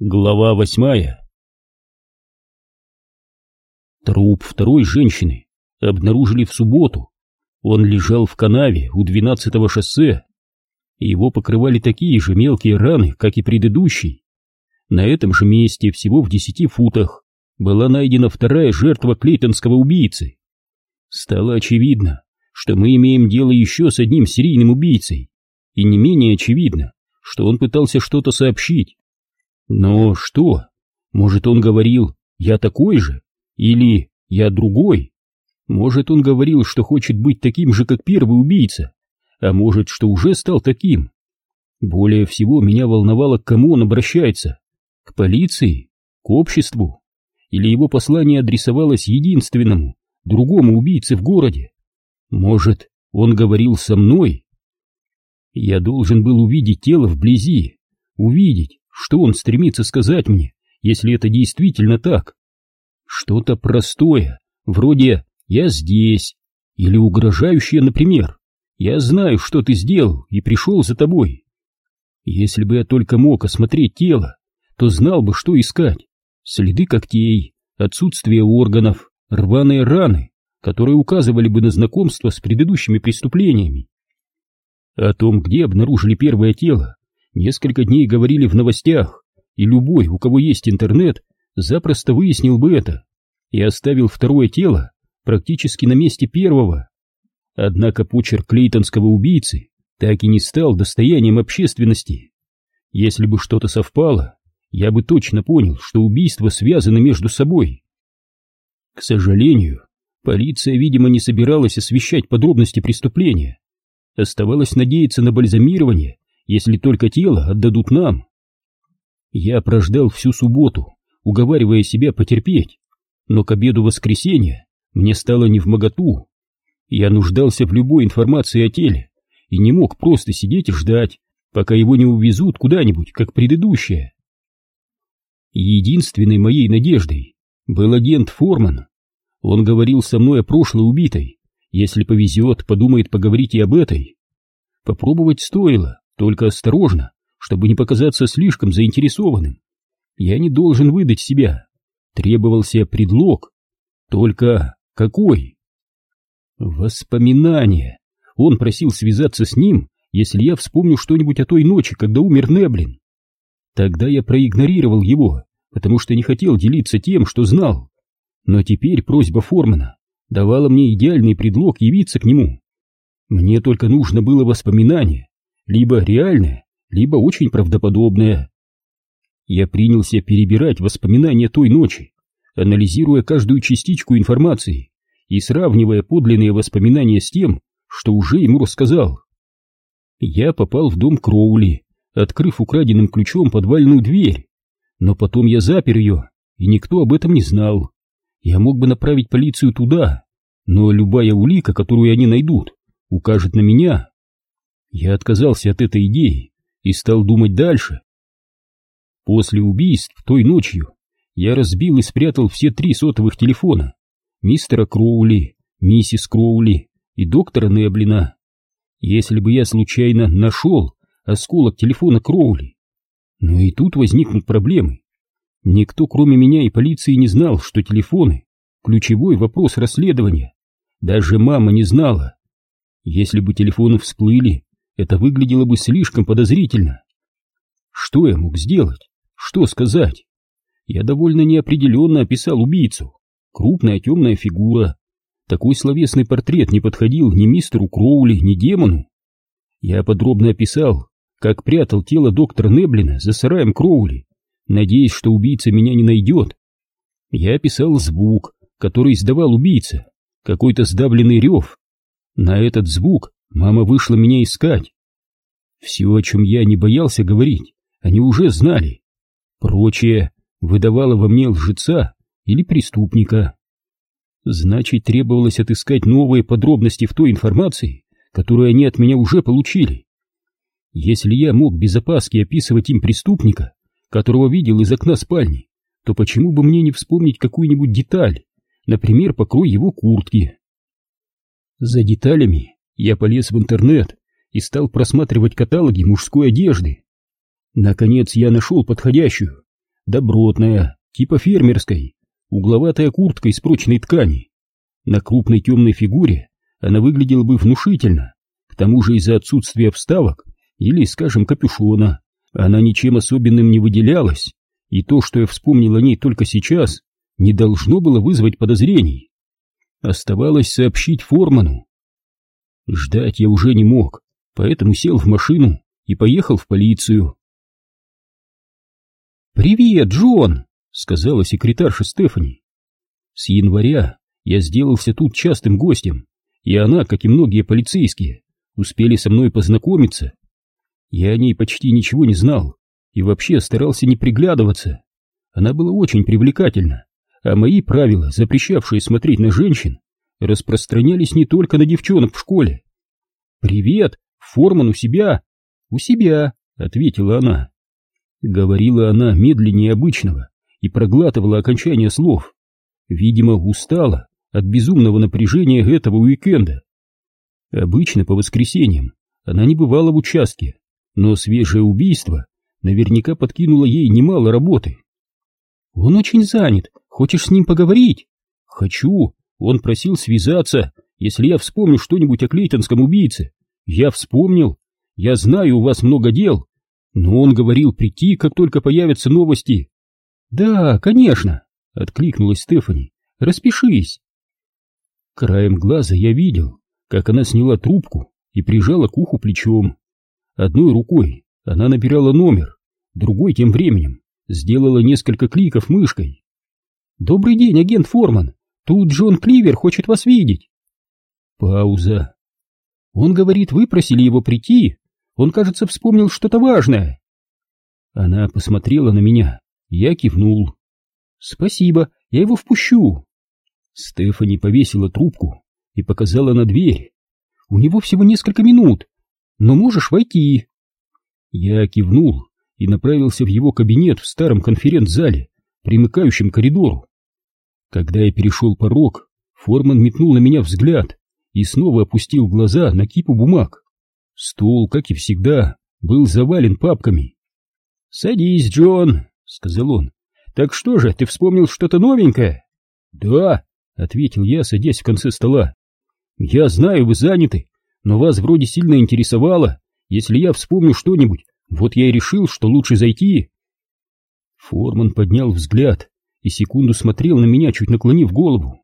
Глава восьмая Труп второй женщины обнаружили в субботу. Он лежал в канаве у двенадцатого шоссе. Его покрывали такие же мелкие раны, как и предыдущий. На этом же месте, всего в десяти футах, была найдена вторая жертва клейтонского убийцы. Стало очевидно, что мы имеем дело еще с одним серийным убийцей, и не менее очевидно, что он пытался что-то сообщить но что? Может, он говорил «я такой же» или «я другой»? Может, он говорил, что хочет быть таким же, как первый убийца, а может, что уже стал таким? Более всего меня волновало, к кому он обращается. К полиции? К обществу? Или его послание адресовалось единственному, другому убийце в городе? Может, он говорил со мной? Я должен был увидеть тело вблизи, увидеть, что он стремится сказать мне, если это действительно так? Что-то простое, вроде «я здесь», или угрожающее, например «я знаю, что ты сделал и пришел за тобой». Если бы я только мог осмотреть тело, то знал бы, что искать. Следы когтей, отсутствие органов, рваные раны, которые указывали бы на знакомство с предыдущими преступлениями. О том, где обнаружили первое тело, Несколько дней говорили в новостях, и любой, у кого есть интернет, запросто выяснил бы это и оставил второе тело практически на месте первого. Однако почерк клейтонского убийцы так и не стал достоянием общественности. Если бы что-то совпало, я бы точно понял, что убийства связаны между собой. К сожалению, полиция, видимо, не собиралась освещать подробности преступления. Оставалось надеяться на бальзамирование если только тело отдадут нам. Я прождал всю субботу, уговаривая себя потерпеть, но к обеду воскресенья мне стало невмоготу. Я нуждался в любой информации о теле и не мог просто сидеть и ждать, пока его не увезут куда-нибудь, как предыдущее. Единственной моей надеждой был агент Форман. Он говорил со мной о прошлой убитой. Если повезет, подумает поговорить и об этой. Попробовать стоило, только осторожно, чтобы не показаться слишком заинтересованным. Я не должен выдать себя. Требовался предлог. Только какой? Воспоминания. Он просил связаться с ним, если я вспомню что-нибудь о той ночи, когда умер Неблин. Тогда я проигнорировал его, потому что не хотел делиться тем, что знал. Но теперь просьба Формана давала мне идеальный предлог явиться к нему. Мне только нужно было воспоминание, либо реальное, либо очень правдоподобное. Я принялся перебирать воспоминания той ночи, анализируя каждую частичку информации и сравнивая подлинные воспоминания с тем, что уже ему рассказал. Я попал в дом Кроули, открыв украденным ключом подвальную дверь, но потом я запер ее, и никто об этом не знал. Я мог бы направить полицию туда, но любая улика, которую они найдут, укажет на меня. Я отказался от этой идеи и стал думать дальше. После убийств той ночью я разбил и спрятал все три сотовых телефона мистера Кроули, миссис Кроули и доктора Неблина. Если бы я случайно нашел осколок телефона Кроули, но и тут возникнут проблемы. Никто, кроме меня и полиции, не знал, что телефоны — ключевой вопрос расследования. Даже мама не знала. Если бы телефоны всплыли, это выглядело бы слишком подозрительно. Что я мог сделать? Что сказать? Я довольно неопределенно описал убийцу. Крупная темная фигура. Такой словесный портрет не подходил ни мистеру Кроули, ни демону. Я подробно описал, как прятал тело доктора Неблина за сараем Кроули, надеясь, что убийца меня не найдет. Я описал звук, который издавал убийца, какой-то сдавленный рев. На этот звук Мама вышла меня искать. Все, о чем я не боялся говорить, они уже знали. Прочее выдавало во мне лжеца или преступника. Значит, требовалось отыскать новые подробности в той информации, которую они от меня уже получили. Если я мог без опаски описывать им преступника, которого видел из окна спальни, то почему бы мне не вспомнить какую-нибудь деталь, например, покрой его куртки? За деталями я полез в интернет и стал просматривать каталоги мужской одежды. Наконец я нашел подходящую. Добротная, типа фермерской, угловатая куртка из прочной ткани. На крупной темной фигуре она выглядела бы внушительно, к тому же из-за отсутствия вставок или, скажем, капюшона, она ничем особенным не выделялась, и то, что я вспомнил о ней только сейчас, не должно было вызвать подозрений. Оставалось сообщить Форману. Ждать я уже не мог, поэтому сел в машину и поехал в полицию. «Привет, Джон!» — сказала секретарша Стефани. С января я сделался тут частым гостем, и она, как и многие полицейские, успели со мной познакомиться. Я о ней почти ничего не знал и вообще старался не приглядываться. Она была очень привлекательна, а мои правила, запрещавшие смотреть на женщин, распространялись не только на девчонок в школе. «Привет, Форман у себя?» «У себя», — ответила она. Говорила она медленнее обычного и проглатывала окончание слов. Видимо, устала от безумного напряжения этого уикенда. Обычно по воскресеньям она не бывала в участке, но свежее убийство наверняка подкинуло ей немало работы. «Он очень занят. Хочешь с ним поговорить?» «Хочу. Он просил связаться, если я вспомню что-нибудь о клейтонском убийце. Я вспомнил. Я знаю, у вас много дел. Но он говорил прийти, как только появятся новости». «Да, конечно», — откликнулась Стефани. «Распишись». Краем глаза я видел, как она сняла трубку и прижала к уху плечом. Одной рукой она набирала номер, другой тем временем сделала несколько кликов мышкой. «Добрый день, агент Форман. Тут Джон Кливер хочет вас видеть». Пауза. «Он говорит, вы просили его прийти. Он, кажется, вспомнил что-то важное». Она посмотрела на меня. Я кивнул. «Спасибо, я его впущу». Стефани повесила трубку и показала на дверь. «У него всего несколько минут, но можешь войти». Я кивнул и направился в его кабинет в старом конференц-зале, примыкающем коридору. Когда я перешел порог, Форман метнул на меня взгляд и снова опустил глаза на кипу бумаг. Стол, как и всегда, был завален папками. «Садись, Джон», — сказал он. «Так что же, ты вспомнил что-то новенькое?» «Да», — ответил я, садясь в конце стола. «Я знаю, вы заняты, но вас вроде сильно интересовало, если я вспомню что-нибудь, вот я и решил, что лучше зайти. Форман поднял взгляд и секунду смотрел на меня, чуть наклонив голову.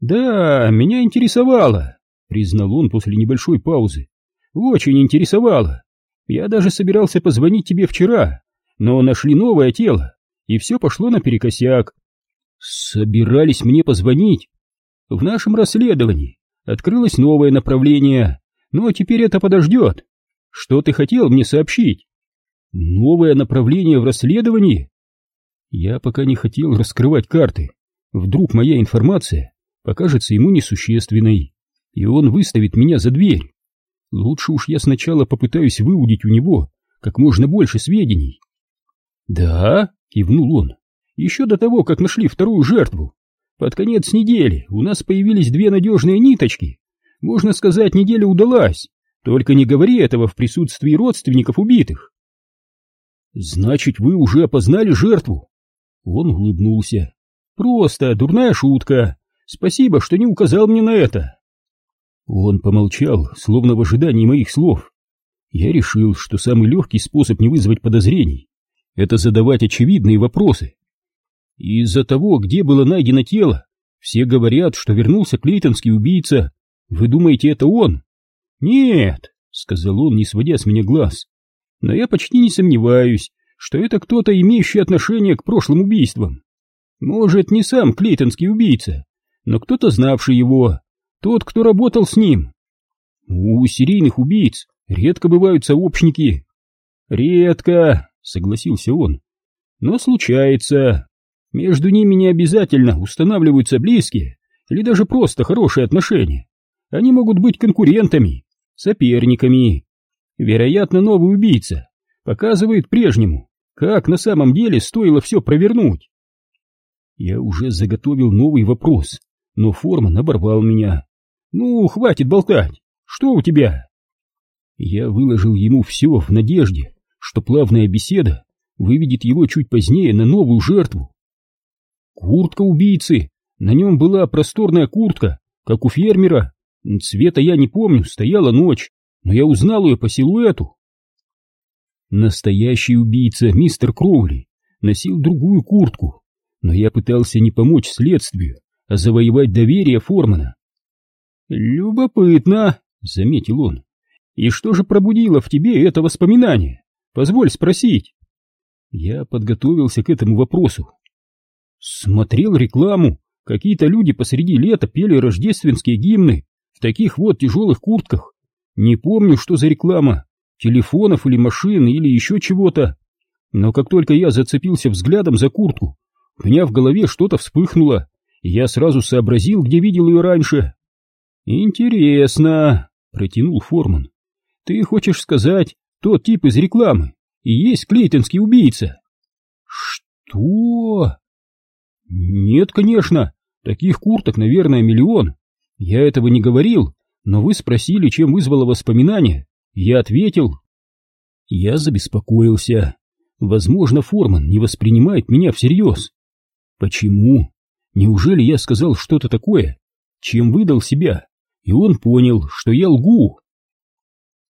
«Да, меня интересовало», — признал он после небольшой паузы. «Очень интересовало. Я даже собирался позвонить тебе вчера, но нашли новое тело, и все пошло наперекосяк. Собирались мне позвонить. В нашем расследовании открылось новое направление, но теперь это подождет. Что ты хотел мне сообщить? Новое направление в расследовании? Я пока не хотел раскрывать карты. Вдруг моя информация покажется ему несущественной, и он выставит меня за дверь. Лучше уж я сначала попытаюсь выудить у него как можно больше сведений. «Да», — кивнул он, — «еще до того, как нашли вторую жертву. Под конец недели у нас появились две надежные ниточки. Можно сказать, неделя удалась. Только не говори этого в присутствии родственников убитых. Значит, вы уже опознали жертву? Он улыбнулся. Просто дурная шутка. Спасибо, что не указал мне на это. Он помолчал, словно в ожидании моих слов. Я решил, что самый легкий способ не вызвать подозрений — это задавать очевидные вопросы. Из-за того, где было найдено тело, все говорят, что вернулся клейтонский убийца. Вы думаете, это он? «Нет», — сказал он, не сводя с меня глаз, — «но я почти не сомневаюсь, что это кто-то, имеющий отношение к прошлым убийствам. Может, не сам клейтонский убийца, но кто-то знавший его, тот, кто работал с ним. У серийных убийц редко бывают сообщники». «Редко», — согласился он, — «но случается. Между ними не обязательно устанавливаются близкие или даже просто хорошие отношения. Они могут быть конкурентами, соперниками. Вероятно, новый убийца показывает прежнему, как на самом деле стоило все провернуть. Я уже заготовил новый вопрос, но Форман оборвал меня. «Ну, хватит болтать! Что у тебя?» Я выложил ему все в надежде, что плавная беседа выведет его чуть позднее на новую жертву. Куртка убийцы, на нем была просторная куртка, как у фермера. Цвета я не помню, стояла ночь, но я узнал ее по силуэту. Настоящий убийца, мистер Кроули, носил другую куртку, но я пытался не помочь следствию, а завоевать доверие Формана. «Любопытно», — заметил он. «И что же пробудило в тебе это воспоминание? Позволь спросить». Я подготовился к этому вопросу. Смотрел рекламу. Какие-то люди посреди лета пели рождественские гимны в таких вот тяжелых куртках. Не помню, что за реклама, телефонов или машин или еще чего-то. Но как только я зацепился взглядом за куртку, у меня в голове что-то вспыхнуло, и я сразу сообразил, где видел ее раньше. «Интересно», — протянул Форман. «Ты хочешь сказать, тот тип из рекламы и есть клейтонский убийца?» «Что?» «Нет, конечно, таких курток, наверное, миллион. Я этого не говорил, но вы спросили, чем вызвало воспоминание. Я ответил». Я забеспокоился. Возможно, Форман не воспринимает меня всерьез. Почему? Неужели я сказал что-то такое, чем выдал себя, и он понял, что я лгу?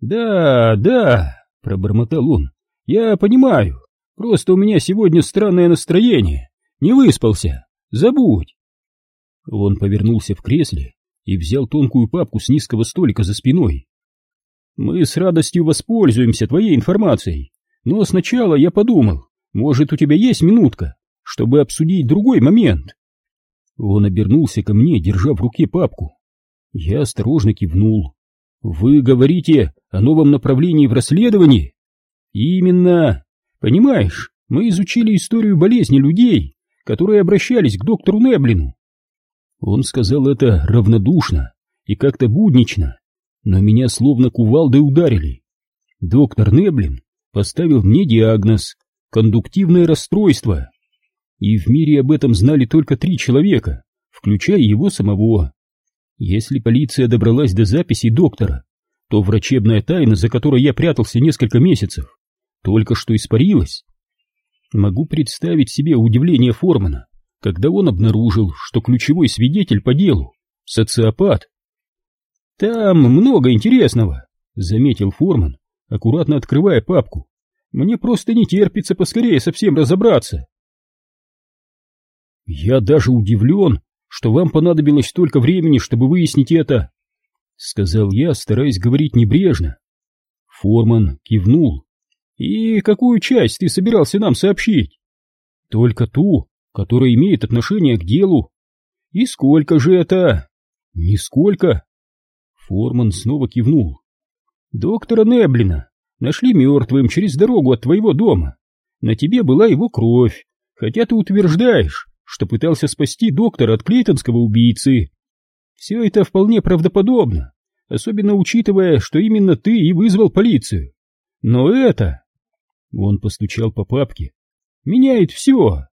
«Да, да», — пробормотал он, — «я понимаю, просто у меня сегодня странное настроение, не выспался, забудь». Он повернулся в кресле и взял тонкую папку с низкого столика за спиной. «Мы с радостью воспользуемся твоей информацией, но сначала я подумал, может, у тебя есть минутка, чтобы обсудить другой момент?» Он обернулся ко мне, держа в руке папку. Я осторожно кивнул. «Вы говорите о новом направлении в расследовании?» «Именно. Понимаешь, мы изучили историю болезни людей, которые обращались к доктору Неблину». Он сказал это равнодушно и как-то буднично, но меня словно кувалдой ударили. Доктор Неблин поставил мне диагноз — кондуктивное расстройство. И в мире об этом знали только три человека, включая его самого. Если полиция добралась до записей доктора, то врачебная тайна, за которой я прятался несколько месяцев, только что испарилась. Могу представить себе удивление Формана, когда он обнаружил, что ключевой свидетель по делу — социопат. «Там много интересного», — заметил Форман, аккуратно открывая папку. «Мне просто не терпится поскорее совсем разобраться». «Я даже удивлен, что вам понадобилось столько времени, чтобы выяснить это», — сказал я, стараясь говорить небрежно. Форман кивнул. «И какую часть ты собирался нам сообщить?» «Только ту, которая имеет отношение к делу». «И сколько же это?» «Нисколько». Форман снова кивнул. «Доктора Неблина нашли мертвым через дорогу от твоего дома. На тебе была его кровь, хотя ты утверждаешь, что пытался спасти доктора от клейтонского убийцы. Все это вполне правдоподобно, особенно учитывая, что именно ты и вызвал полицию. Но это... Он постучал по папке. Меняет все.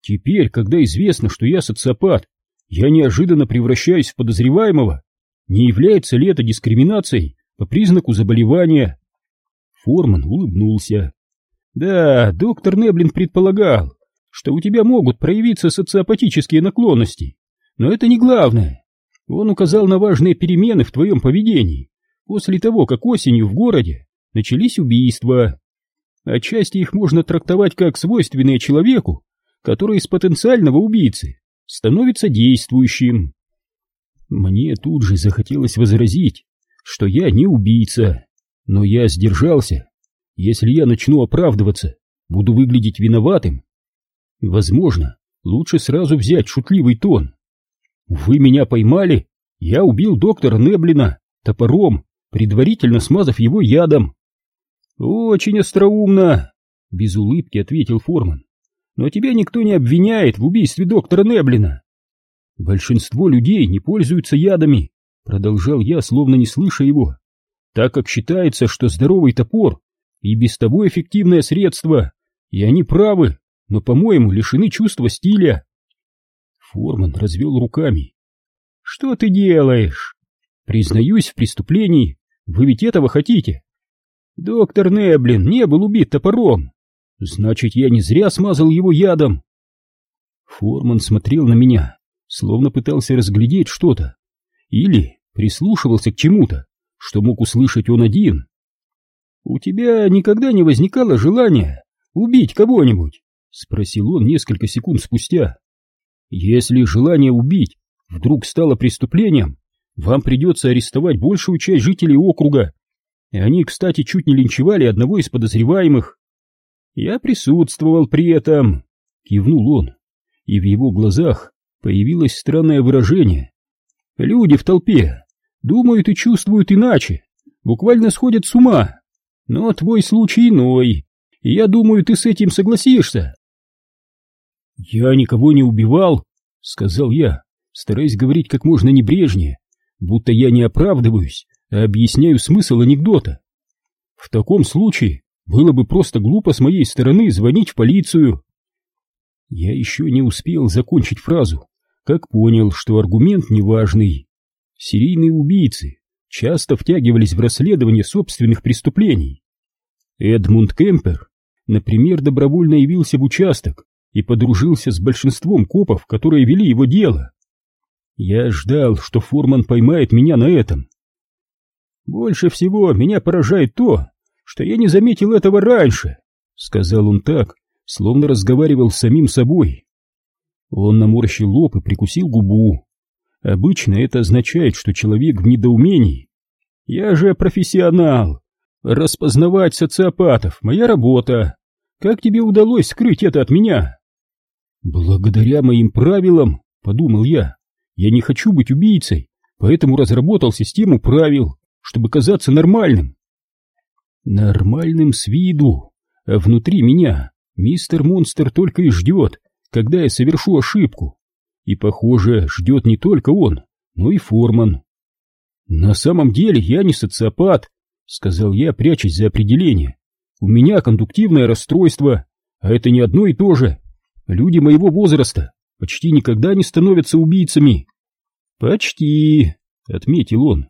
Теперь, когда известно, что я социопат, я неожиданно превращаюсь в подозреваемого. Не является ли это дискриминацией по признаку заболевания? Форман улыбнулся. Да, доктор Неблин предполагал, что у тебя могут проявиться социопатические наклонности, но это не главное. Он указал на важные перемены в твоем поведении после того, как осенью в городе начались убийства. Отчасти их можно трактовать как свойственные человеку, который из потенциального убийцы становится действующим. Мне тут же захотелось возразить, что я не убийца, но я сдержался. Если я начну оправдываться, буду выглядеть виноватым Возможно, лучше сразу взять шутливый тон. Вы меня поймали? Я убил доктора Неблина топором, предварительно смазав его ядом. Очень остроумно, без улыбки ответил Форман. Но тебя никто не обвиняет в убийстве доктора Неблина. Большинство людей не пользуются ядами, продолжал я, словно не слыша его, так как считается, что здоровый топор и без того эффективное средство, и они правы но, по-моему, лишены чувства стиля. Форман развел руками. Что ты делаешь? Признаюсь в преступлении. Вы ведь этого хотите? Доктор Неблин не был убит топором. Значит, я не зря смазал его ядом. Форман смотрел на меня, словно пытался разглядеть что-то. Или прислушивался к чему-то, что мог услышать он один. «У тебя никогда не возникало желания убить кого-нибудь?» — спросил он несколько секунд спустя. «Если желание убить вдруг стало преступлением, вам придется арестовать большую часть жителей округа. Они, кстати, чуть не линчевали одного из подозреваемых. Я присутствовал при этом, кивнул он, и в его глазах появилось странное выражение. Люди в толпе думают и чувствуют иначе, буквально сходят с ума. Но твой случай иной, и я думаю, ты с этим согласишься. Я никого не убивал, сказал я, стараясь говорить как можно небрежнее, будто я не оправдываюсь, а объясняю смысл анекдота. В таком случае было бы просто глупо с моей стороны звонить в полицию. Я еще не успел закончить фразу, как понял, что аргумент неважный. Серийные убийцы часто втягивались в расследование собственных преступлений. Эдмунд Кемпер, например, добровольно явился в участок и подружился с большинством копов, которые вели его дело. Я ждал, что Форман поймает меня на этом. Больше всего меня поражает то, что я не заметил этого раньше, сказал он так, словно разговаривал с самим собой. Он наморщил лоб и прикусил губу. Обычно это означает, что человек в недоумении. Я же профессионал. Распознавать социопатов — моя работа. Как тебе удалось скрыть это от меня? Благодаря моим правилам, подумал я. Я не хочу быть убийцей, поэтому разработал систему правил, чтобы казаться нормальным. Нормальным с виду, а внутри меня мистер Монстр только и ждет, когда я совершу ошибку. И, похоже, ждет не только он, но и Форман. «На самом деле я не социопат», — сказал я, прячась за определение. «У меня кондуктивное расстройство, а это не одно и то же. Люди моего возраста почти никогда не становятся убийцами». «Почти», — отметил он.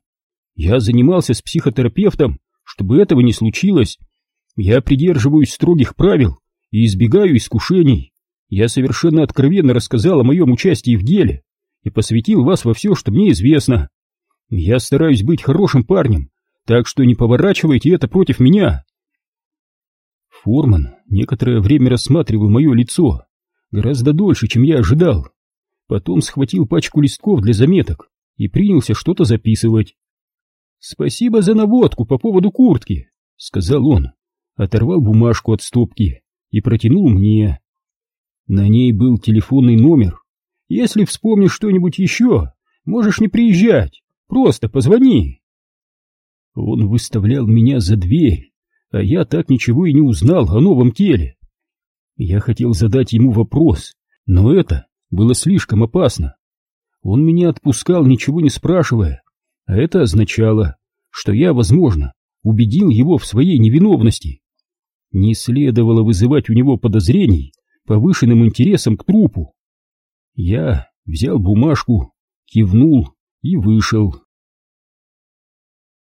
«Я занимался с психотерапевтом чтобы этого не случилось, я придерживаюсь строгих правил и избегаю искушений. Я совершенно откровенно рассказал о моем участии в деле и посвятил вас во все, что мне известно. Я стараюсь быть хорошим парнем, так что не поворачивайте это против меня. Форман некоторое время рассматривал мое лицо, гораздо дольше, чем я ожидал. Потом схватил пачку листков для заметок и принялся что-то записывать. «Спасибо за наводку по поводу куртки», — сказал он, оторвал бумажку от стопки и протянул мне. На ней был телефонный номер. «Если вспомнишь что-нибудь еще, можешь не приезжать, просто позвони». Он выставлял меня за дверь, а я так ничего и не узнал о новом теле. Я хотел задать ему вопрос, но это было слишком опасно. Он меня отпускал, ничего не спрашивая, а это означало, что я, возможно, убедил его в своей невиновности. Не следовало вызывать у него подозрений повышенным интересом к трупу. Я взял бумажку, кивнул и вышел.